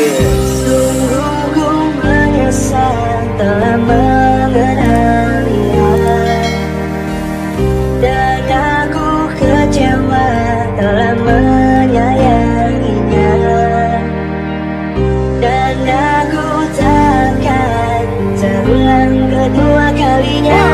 Sungguh ku menyesal telah mengenalinya Dan aku kecewa telah menyayanginya. Dan aku takkan terulang kedua kalinya.